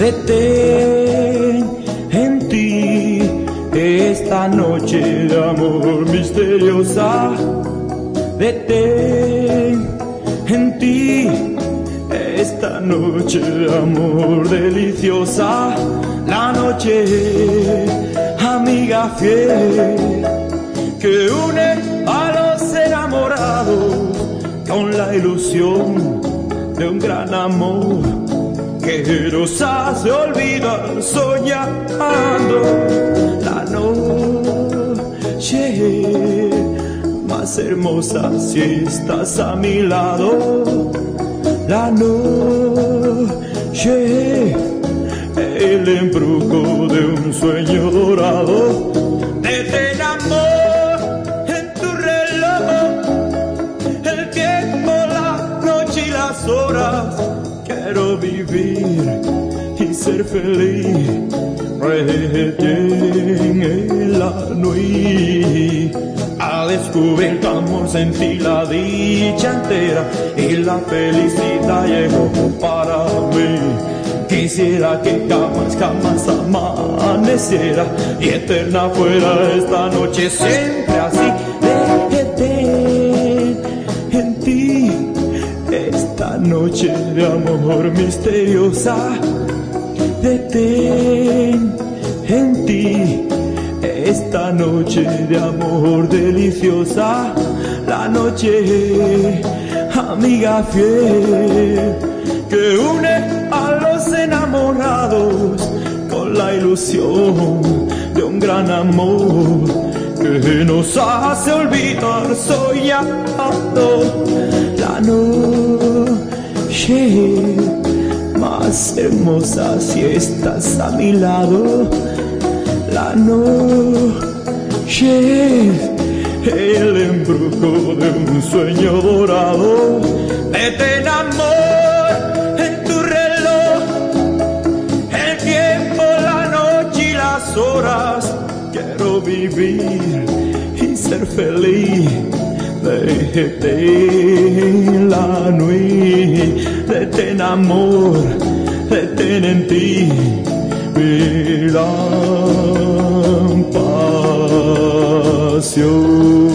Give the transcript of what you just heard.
Detén en ti esta noche de amor misteriosa. Detén en ti esta noche de amor deliciosa. La noche, amiga fiel, que une a los enamorados con la ilusión de un gran amor que nos hace olvidar soñando la noche más hermosa si estás a mi lado. La noche, el embrujo de un sueño dorado. Amor vivir y ser feliz. Retén en la noche. Ha descubierto amor, sentí la dicha entera y la felicidad llegó para mí. Quisiera que jamás, jamás amaneciera y eterna fuera esta noche siempre así. Noche de amor misteriosa. Detén en ti esta noche de amor deliciosa, la noche amiga fiel que une a los enamorados con la ilusión de un gran amor que nos hace olvidar soñando la noche más hermosa si estás a mi lado la noche, el embrujo de un sueño dorado. Detén amor en tu reloj, el tiempo, la noche y las horas. Quiero vivir y ser feliz. Detén la nuit, detén amor, detén en ti mi gran pasión.